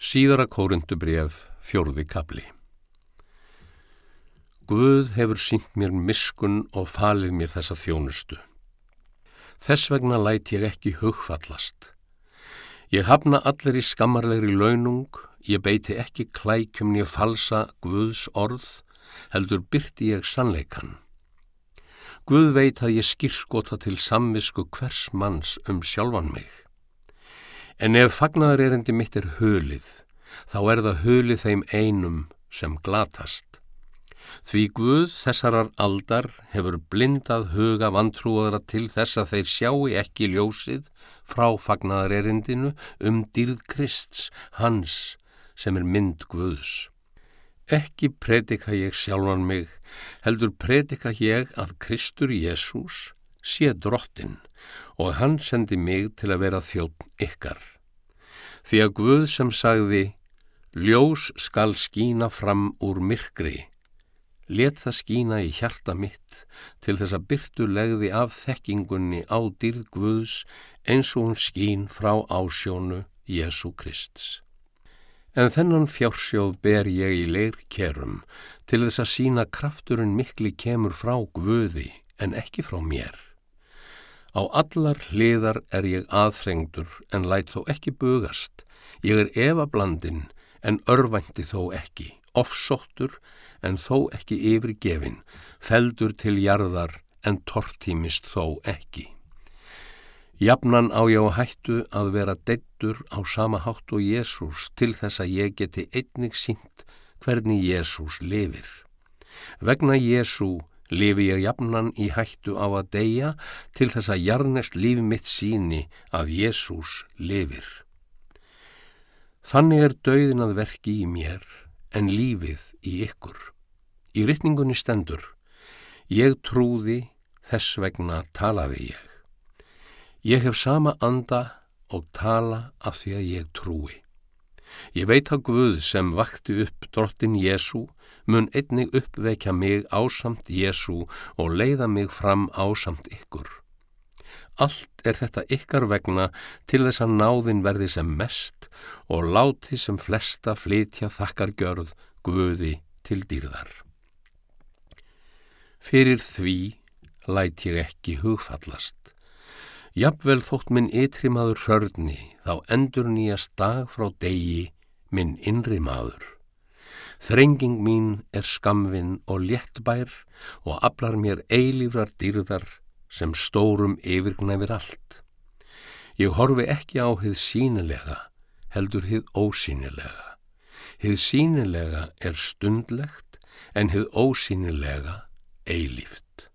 Síðara kórundubref, fjórði kabli. Guð hefur sínt mér miskun og falið mér þessa þjónustu. Þess vegna læt ég ekki hugfallast. Ég hafna allir í skammarlegri launung, ég beiti ekki klækjum nýja falsa Guðs orð, heldur byrti ég sannleikan. Guð veit að ég skýrskota til samvisku hvers manns um sjálfan mig. En ef fagnar erindi mitt er hulið, þá er það hulið þeim einum sem glatast. Því Guð þessarar aldar hefur blindað huga vantrúaðra til þess að þeir sjáu ekki ljósið frá fagnar erindinu um dýrð Krists, hans sem er mynd Guðs. Ekki predika ég sjálfan mig, heldur predika ég að Kristur Jésús sé drottin og hann sendi mig til að vera þjótt ykkar. Því að Guð sem sagði, ljós skal skína fram úr myrkri, let það skína í hjarta mitt til þess að byrtu legði af þekkingunni á dýrð Guðs eins og hún skín frá ásjónu Jésu Krists. En þennan fjársjóð ber ég í leir kerum til þess að sína krafturinn mikli kemur frá Guði en ekki frá mér. Á allar hliðar er ég aðþrengdur en læt þó ekki bugast. Ég er evablandin en örvænti þó ekki, ofsóttur en þó ekki yfirgefin, feldur til jarðar en tortímist þó ekki. Jafnan á ég á hættu að vera deittur á sama hátt og Jésús til þess að ég geti einnig sínt hvernig Jésús lifir. Vegna Jésú lifi ég jafnan í hættu á að deyja til þess að jarnest líf mitt síni að Jésús lifir. Þannig er dauðin að verki í mér en lífið í ykkur. Í rytningunni stendur, ég trúði, þess vegna talaði ég. Ég hef sama anda og tala af því að ég trúi. Ég veit að Guð sem vakti upp drottin Jésu mun einnig uppvekja mig ásamt Jésu og leiða mig fram ásamt ykkur. Allt er þetta ykkar vegna til þess að náðin verði sem mest og láti sem flesta flytja þakkar gjörð Guði til dýrðar. Fyrir því læt ég ekki hugfallast. Jafnvel þótt minn ytri maður hörni þá endur nýjast dag frá degi minn innri maður. Þrenging mín er skamvinn og léttbær og aflar mér eilífrar dýrðar sem stórum yfirgnæfir allt. Ég horfi ekki á hið sínilega, heldur hið ósínilega. Hið sínilega er stundlegt en hið ósínilega eilíft.